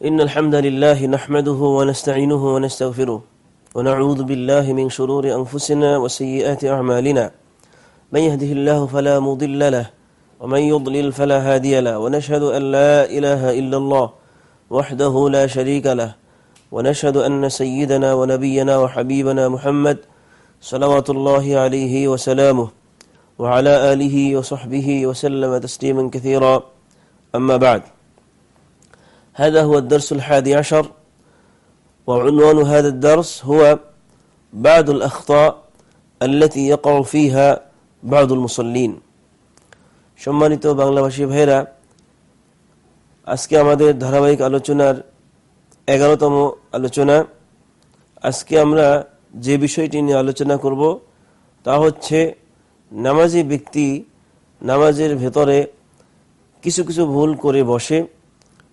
إن الحمد لله نحمده ونستعينه ونستغفره ونعوذ بالله من شرور أنفسنا وسيئات أعمالنا. من يهده الله فلا مضل له ومن يضلل فلا هادي له ونشهد أن لا إله إلا الله وحده لا شريك له ونشهد أن سيدنا ونبينا وحبيبنا محمد صلوات الله عليه وسلامه وعلى آله وصحبه وسلم تسليما كثيرا. أما بعد هذا هو الدرس الحادي عشر وعنوان هذا الدرس هو بعض الأخطاء التي يقع فيها بعض المصلين সম্মানিত বাংলাভাষী ভাইরা আজকে আমাদের ধারাবাহিক আলোচনার এগারোতম আলোচনা আজকে আমরা যে বিষয়টি নিয়ে আলোচনা করব তা হচ্ছে নামাজি ব্যক্তি নামাজের ভেতরে কিছু কিছু ভুল করে বসে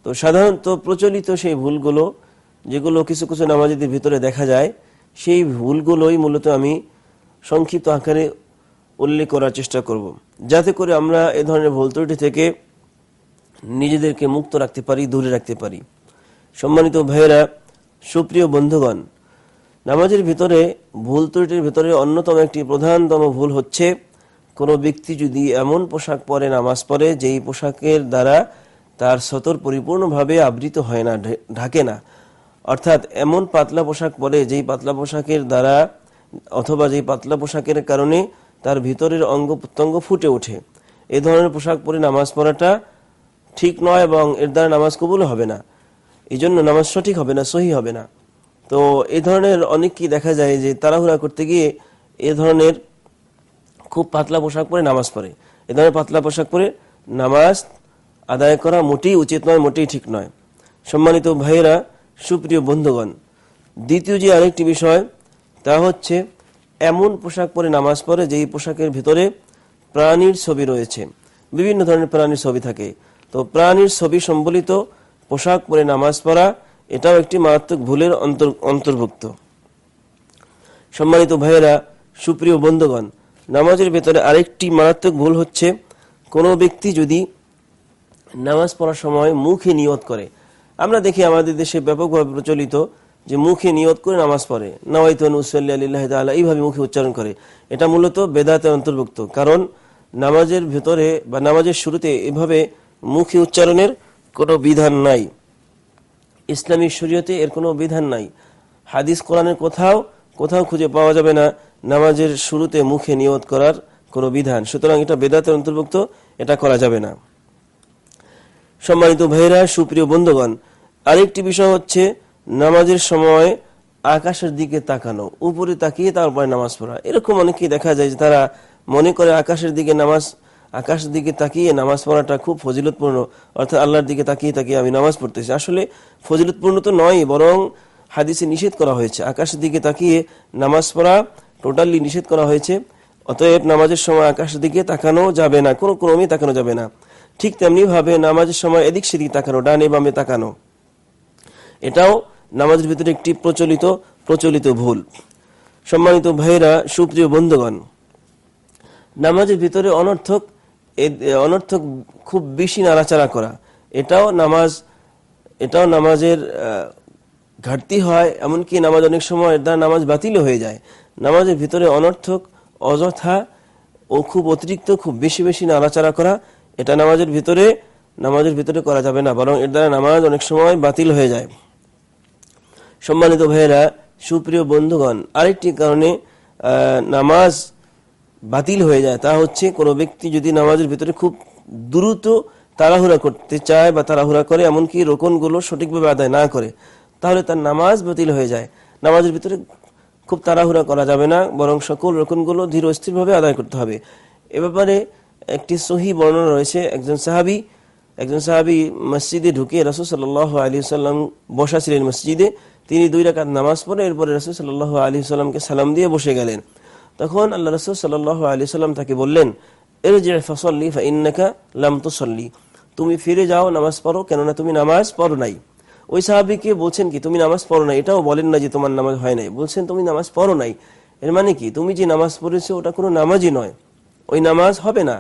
তো সাধারণত প্রচলিত সেই ভুলগুলো, যেগুলো কিছু কিছু নামাজিদের ভিতরে দেখা যায়, সেই ভুলগুলোই মূলত আমি সংক্ষিপ্ত আকারে উল্লেখ করার চেষ্টা করব। যাতে করে আমরা এ ধরনের ভুল ত্রুটি থেকে নিজেদেরকে মুক্ত রাখতে পারি, দূরে রাখতে পারি সম্মানিত ভাইয়েরা, সুপ্রিয় বন্ধুগণ, নামাজের ভিতরে ভুল ত্রুটির ভিতরে অন্যতম একটি প্রধানতম ভুল হচ্ছে, কোনো ব্যক্তি যদি এমন পোশাক পরে, নামাজ পড়ে, যেই পোশাকের দ্বারা তার সতর পরিপূর্ণভাবে আবৃত হয় না ঢাকে না। অর্থাৎ এমন পাতলা পোশাক পরে যেই পাতলা পোশাকের দ্বারা অথবা যেই পাতলা পোশাকের কারণে তার ভিতরের অঙ্গ প্রত্যঙ্গ ফুটে ওঠে। এ ধরনের পোশাক পরে নামাজ পড়াটা ঠিক নয় এবং এর দ্বারা নামাজ কবুল হবে না। এই জন্য নামাজ সঠিক হবে না, সহি হবে না। তো এই ধরনের অনেককেই দেখা যায় যে তাড়াহুড়া করতে গিয়ে এ ধরনের খুব পাতলা পোশাক পরে নামাজ পড়ে। এ ধরনের পাতলা পোশাক পরে নামাজ আদায় করা মোটেই উচিত নয়, মোটেই ঠিক নয়। সম্মানিত ভাইয়েরা, সুপ্রিয় বন্ধুগণ, দ্বিতীয় যে আরেকটি বিষয়, তা হচ্ছে এমন পোশাক পরে নামাজ পড়ে যেই পোশাকের ভিতরে প্রাণীর ছবি রয়েছে। বিভিন্ন ধরনের প্রাণীর ছবি থাকে। তো প্রাণীর ছবি সম্বলিত পোশাক পরে নামাজ পড়া, এটাও একটি মারাত্মক ভুলের অন্তর্ভুক্ত। সম্মানিত ভাইয়েরা, সুপ্রিয় বন্ধুগণ, নামাজের ভেতরে আরেকটি মারাত্মক ভুল হচ্ছে, কোনো ব্যক্তি যদি নামাজ পড়ার সময় মুখে নিয়ত করে। আমরা দেখি আমাদের দেশে ব্যাপকভাবে প্রচলিত যে মুখে নিয়ত করে নামাজ পড়ে। নওয়াইতন উসল্লি আল্লাহ তালা এইভাবে মুখে উচ্চারণ করে। এটা মূলত বেদাতের অন্তর্ভুক্ত। কারণ নামাজের ভেতরে বা নামাজের শুরুতে এভাবে মুখে উচ্চারণের কোনো বিধান নাই। ইসলামী শরীয়তে এর কোনো বিধান নাই। হাদিস, কোরআনের কোথাও কোথাও খুঁজে পাওয়া যাবে না নামাজের শুরুতে মুখে নিয়ত করার কোনো বিধান। সুতরাং এটা বেদাতের অন্তর্ভুক্ত, এটা করা যাবে না। সম্মানিত ভাইরা সুপ্রিয় বন্ধুগণ, আরেকটি বিষয় হচ্ছে নামাজের সময় আকাশের দিকে তাকানো, উপরে তাকিয়ে তারপরে নামাজ পড়া। এরকম অনেকেই দেখা যায় যে তারা মনে করে আকাশের দিকে নামাজ, আকাশের দিকে তাকিয়ে নামাজ পড়াটা খুব ফজিলতপূর্ণ, অর্থাৎ আল্লাহর দিকে তাকিয়ে তাকিয়ে আমি নামাজ পড়তেছি। আসলে ফজিলতপূর্ণ তো নয়, বরং হাদিসে নিষেধ করা হয়েছে। আকাশের দিকে তাকিয়ে নামাজ পড়া টোটালি নিষেধ করা হয়েছে, অতএব নামাজের সময় আকাশের দিকে তাকানো যাবে না, কোনো ক্রমেই তাকানো যাবে না। ঠিক তেমনি ভাবে নামাজের সময় এদিক সেদিক তাকানো, ডানে বামে তাকানো। এটাও নামাজের ভিতরে একটি প্রচলিত প্রচলিত ভুল। সম্মানিত ভাইরা সুপ্রিয় বন্ধুগণ, নামাজের ভিতরে অনর্থক অনর্থক খুব বেশি নাড়াচাড়া করা। এটাও নামাজ, এটাও নামাজের ঘাটতি হয়, এমনকি নামাজ অনেক সময় দ্বারা নামাজ বাতিল হয়ে যায়। নামাজের ভিতরে অনর্থক, অযথা ও খুব অতিরিক্ত, খুব বেশি বেশি নাড়াচাড়া করা এটা নামাজের ভিতরে নামাজের ভিতরে করা যাবে না, বরং এর দ্বারা নামাজ অনেক সময় বাতিল হয়ে যায়। সম্মানিত ভাইয়েরা, সুপ্রিয় বন্ধুগণ, আরেকটি কারণে নামাজ বাতিল হয়ে যায়, তা হচ্ছে কোনো ব্যক্তি যদি নামাজের ভিতরে খুব দ্রুত তাড়াহুড়া করতে চায় বা তাড়াহুড়া করে, এমনকি রোকনগুলো সঠিকভাবে আদায় না করে, তাহলে তার নামাজ বাতিল হয়ে যায়। নামাজের ভিতরে খুব তাড়াহুড়া করা যাবে না, বরং সকল রোকনগুলো ধীর অস্থিরভাবে আদায় করতে হবে। এ ব্যাপারে একটি সহি বর্ণনা রয়েছে। একজন সাহাবি একজন সাহাবি মসজিদে ঢুকে রসুল সাল্লাহ আলী সাল্লাম বসা ছিলেন মসজিদে। তিনি দুই রাকাত নামাজ পড়ে, এরপরে রসুল সাল্লাহ আলী সাল্লামকে সালাম দিয়ে বসে গেলেন। তখন আল্লাহ রসুল সাল্লাহ আলী সাল্লাম তাকে বললেন এর যে ফসল্লি ফাইন্নাকা লাম তুসল্লি। তুমি ফিরে যাও, নামাজ পড়ো, কেননা তুমি নামাজ পড়ো নাই। ওই সাহাবিকে বলছেন কি, তুমি নামাজ পড়ো নাই? এটাও বলেন না যে তোমার নামাজ হয় নাই। বলছেন, তুমি নামাজ পড়ো নাই। এর মানে কি? তুমি যে নামাজ পড়েছো, ওটা কোনো নামাজই নয়। ওই নামাজ হবে না।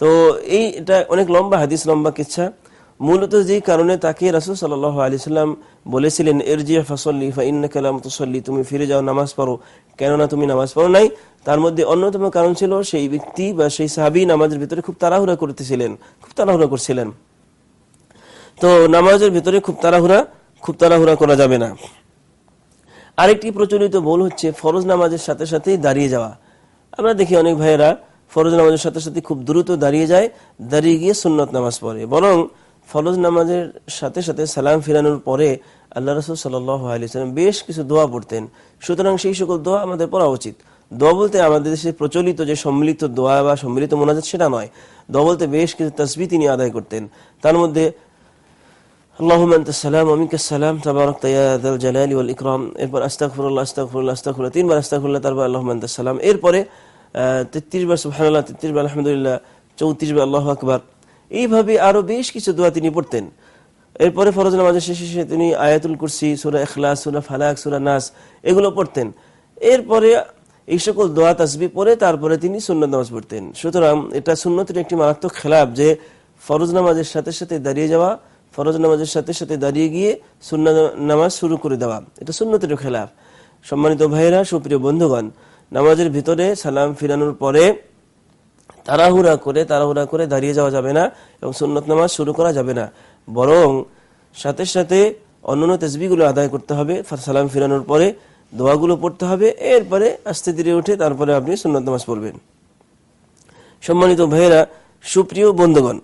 তো এই এটা অনেক লম্বা হাদিস, লম্বা কিচ্ছা। মূলত যে কারণে তাকে রাসুল সাল্লাহ আলি সাল্লাম বলেছিলেন এরজিয়া ফাসল্লি ফাইন্না কালাম তুসল্লি তুমি ফিরে যাও, নামাজ পড়ো কেননা তুমি নামাজ পড়ো নাই। তার মধ্যে অন্যতম কারণ ছিল সেই ব্যক্তি বা সেই সাহাবি নামাজের ভিতরে খুব তাড়াহুড়া করতেছিলেন, খুব তাড়াহুড়া করছিলেন। তো নামাজের ভিতরে খুব তাড়াহুড়া খুব তাড়াহুড়া করা যাবে না। আরেকটি প্রচলিত বল হচ্ছে, ফরজ নামাজের সাথে সাথেই দাঁড়িয়ে যাওয়া। আমরা দেখি অনেক ভাইয়েরা ফরজ নামাজের সাথে সাথে খুব দ্রুত দাঁড়িয়ে যায় দাঁড়িয়ে গিয়ে সুন্নত নামাজ পড়ে বরং ফরজ নামাজের সাথে সাথে সালাম ফিরানোর পরে আল্লাহ রসুল সাল্লাম বেশ কিছু দোয়া পড়তেন সুতরাং সেই সকল দোয়া আমাদের পড়া উচিত দোয়া বলতে আমাদের দেশে প্রচলিত যে সম্মিলিত দোয়া বা সম্মিলিত মোনাজাত সেটা নয় দোয়া বলতে বেশ কিছু তসবি তিনি আদায় করতেন তার মধ্যে اللهم انت السلام ومنك السلام تبارك يا ذا الجلال والاكرام এরপর আস্তাগফিরুল্লাহ আস্তাগফিরুল্লাহ আস্তাগফিরুল্লাহ তিনবার আস্তাগফিরুল্লাহ তারপর আল্লাহুম্মা আনতাস সালাম এরপরে 33 বার সুবহানাল্লাহ 33 বার আলহামদুলিল্লাহ 34 বার আল্লাহু আকবার। এইভাবে আরও বেশ কিছু দোয়া তিনি পড়তেন। এরপরে ফরজ নামাজের শেষে তিনি আয়াতুল কুরসি, সূরা ইখলাস, সূরা ফালাক, সূরা নাস এগুলো পড়তেন। এরপরে এই সকল দোয়া তাসবি পড়ে তারপরে তিনি সুন্নত নামাজ পড়তেন। সুতরাং এটা সুন্নতের একটি মারাত্মক খেলাফ যে ফরজ নামাজের সাথে সাথে দাঁড়িয়ে যাওয়া, ফরজ নামাজের সাথে সাথে দাঁড়িয়ে গিয়ে সুন্না নামাজ শুরু করে দেওয়া, এটা সুন্নতের খেলাফ সম্মানিত ভাইরা সুপ্রিয় বন্ধুগণ নামাজের ভিতরে সালাম ফিরানোর পরে তাড়াহুড়া করে তাড়াহুড়া করে দাঁড়িয়ে যাওয়া যাবে না এবং সুন্নত নামাজ শুরু করা যাবে না। বরং সাথে সাথে অন্যান্য তেজবিগুলো আদায় করতে হবে সালাম ফিরানোর পরে দোয়াগুলো পড়তে হবে, এরপরে আস্তে ধীরে উঠে তারপরে আপনি সুন্নত নামাজ পড়বেন। সম্মানিত ভাইয়েরা, সুপ্রিয় বন্ধুগণ,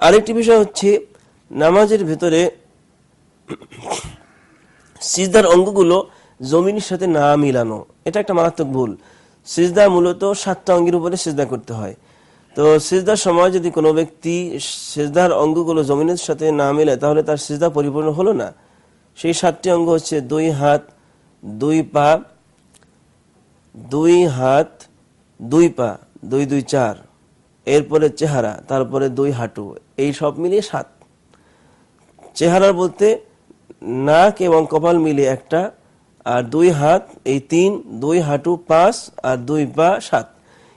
আরেকটি বিষয় হচ্ছে নামাজের ভিতরে সিজদার অঙ্গগুলো জমিনের সাথে না মিলানো, এটা একটা মারাত্মক ভুল। সিজদা মূলত সাতটা অঙ্গের উপরে সিজদা করতে হয়। তো সিজদার সময় যদি কোনো ব্যক্তি সিজদার অঙ্গগুলো জমিনের সাথে না মিলে, তাহলে তার সিজদা পরিপূর্ণ হলো না। সেই সাতটি অঙ্গ হচ্ছে দুই হাত, দুই পা, দুই হাত, দুই পা, দুই দুই, চার। এরপরে চেহারা, তারপরে দুই হাঁটু, এই সব মিলিয়ে সাত। চেহারা বলতে নাক এবং কপাল মিলে একটা আর দুই হাত, এই তিন, দুই হাঁটু, পাঁচ, আর দুই পা, সাত।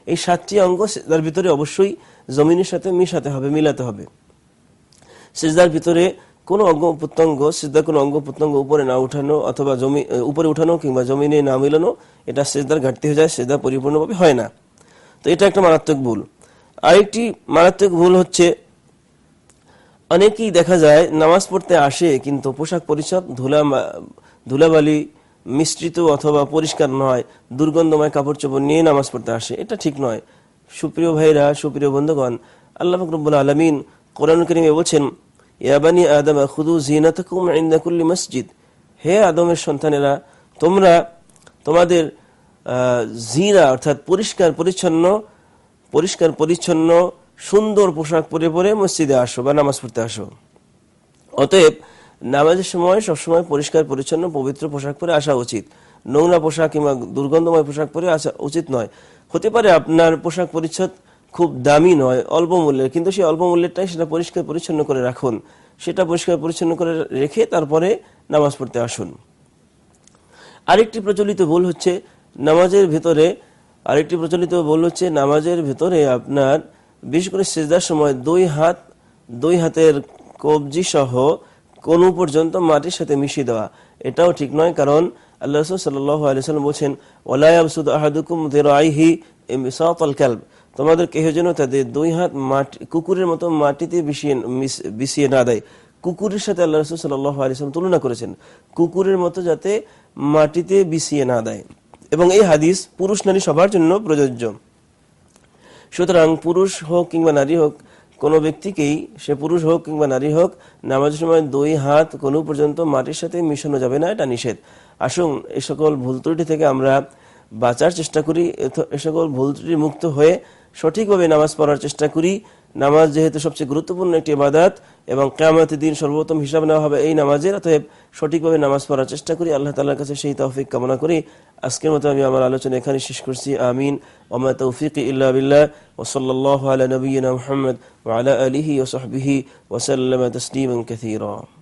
এই সাতটি অঙ্গ সেজদার ভিতরে অবশ্যই জমিনের সাথে মিশাতে হবে, মিলাতে হবে। সেজদার ভিতরে কোনো অঙ্গ প্রত্যঙ্গ, সেজদার কোনো অঙ্গ প্রত্যঙ্গ উপরে না উঠানো অথবা জমি উপরে উঠানো কিংবা জমিনে না মিলানো, এটা সেজদার ঘাটতি হয়ে যায়, সেজদা পরিপূর্ণভাবে হয় না। তো এটা একটা মারাত্মক ভুল। আরেকটি মারাত্মক ভুল হচ্ছে, অনেকেই দেখা যায় নামাজ পড়তে আসে কিন্তু পোশাক পরিচ্ছদ, ধুলা ধুলাবালি মিশ্রিত অথবা পরিষ্কার নয়, দুর্গন্ধময় কাপড় চোপড় নিয়ে নামাজ পড়তে আসে। এটা ঠিক নয়। সুপ্রিয় ভাইরা, সুপ্রিয় বন্ধুগণ, আল্লাহ ফকরবুল আলমিন কোরআন করিমে বলছেন ইয়াবানি আদম, খুদু জিনাতকুম মসজিদ। হে আদমের সন্তানেরা, তোমরা তোমাদের জিনা অর্থাৎ পরিষ্কার পরিচ্ছন্ন পরিষ্কার পরিচ্ছন্ন, সুন্দর পোশাক পরে পরে মসজিদে আসো বা নামাজ পড়তে আসো। অতএব নামাজের সময় সবসময় পরিষ্কার, পরিচ্ছন্ন, পবিত্র পোশাক পরে আসা উচিত। নোংরা পোশাক কিংবা দুর্গন্ধময় পোশাক পরে আসা উচিত নয়। হতে পারে আপনার পোশাক পরিচ্ছদ খুব দামি নয়, অল্প মূল্যের, কিন্তু সেই অল্প মূল্যেরটাই সেটা পরিষ্কার, পরিচ্ছন্ন করে রাখুন। সেটা পরিষ্কার, পরিচ্ছন্ন করে রেখে তারপরে নামাজ পড়তে আসুন। আরেকটি প্রচলিত ভুল হচ্ছে নামাজের ভেতরে, আরেকটি প্রচলিত ভুল হচ্ছে নামাজের ভিতরে আপনার, বিশেষ করে সেজদার সময় দুই হাত, দুই হাতের কবজি সহ কোন পর্যন্ত মাটির সাথে মিশিয়ে দেওয়া। এটাও ঠিক নয়, কারণ আল্লাহ সাল্লাম তোমাদের কেহ যেন তাদের দুই হাত মাটি, কুকুরের মতো মাটিতে বিছিয়ে বিছিয়ে না দেয়। কুকুরের সাথে আল্লাহ রসুল সাল্লাম তুলনা করেছেন। কুকুরের মতো যাতে মাটিতে বিছিয়ে না দেয়। এবং এই হাদিস পুরুষ নারী সবার জন্য প্রযোজ্য। সুতরাং পুরুষ হোক কিংবা নারী হোক কোনো ব্যক্তিকেই সে পুরুষ হোক কিংবা নারী হোক, নামাজের সময় দুই হাত কোনো পর্যন্ত মাটির সাথে মিশানো যাবে না, এটা নিষেধ। আসুন এই সকল ভুল ত্রুটি থেকে আমরা বাঁচার চেষ্টা করি এ সকল ভুল ত্রুটি মুক্ত হয়ে সঠিকভাবে নামাজ পড়ার চেষ্টা করি। নামাজ যেহেতু সবচেয়ে গুরুত্বপূর্ণ একটি ইবাদত এবং কেয়ামত দিন সর্বোত্তম হিসাব নেওয়া হবে এই নামাজের, অতএব সঠিকভাবে নামাজ পড়ার চেষ্টা করি। আল্লাহ তালার কাছে সেই তৌফিক কামনা করি। আজকের মতো আমি আমার আলোচনা এখানে শেষ করছি। আমিন। ওমা তৌফিক ইল্লা বিল্লাহ। ওসল্লাহ আলা নবীনা মোহাম্মদ ওয়ালা আলিহি ওসহবিহি ওসাল্লাম তসলিম কাসীরা।